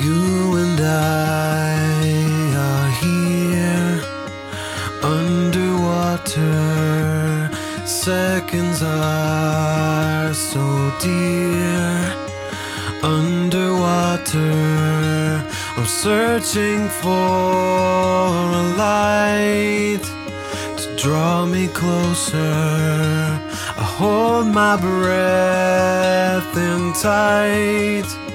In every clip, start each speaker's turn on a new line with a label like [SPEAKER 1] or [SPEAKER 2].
[SPEAKER 1] You and I are here underwater. Seconds are so dear. Underwater, I'm searching for a light to draw me closer. I hold my breath in tight.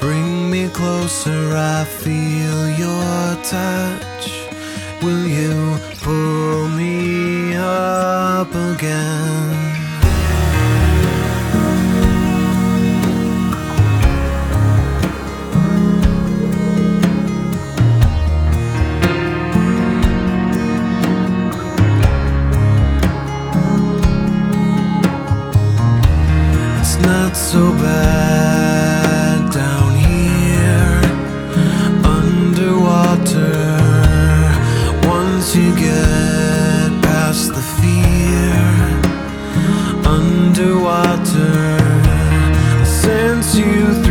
[SPEAKER 1] Bring me closer, I feel your touch. Will you pull me up again? It's not so bad underwater, I sense you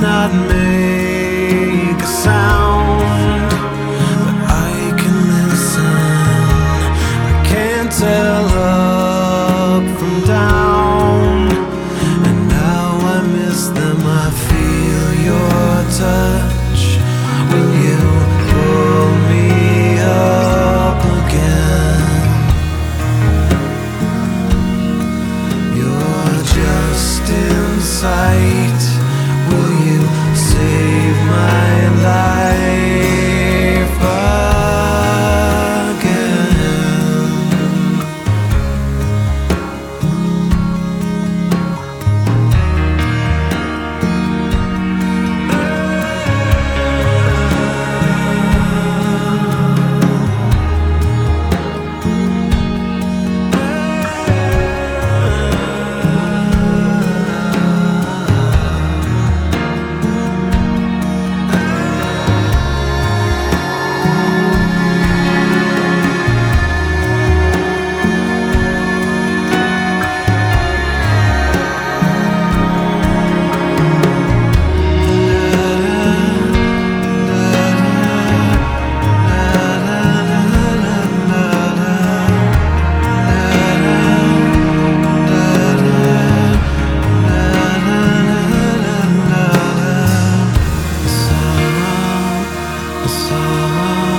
[SPEAKER 1] cannot make a sound, but I can listen. I can't tell The song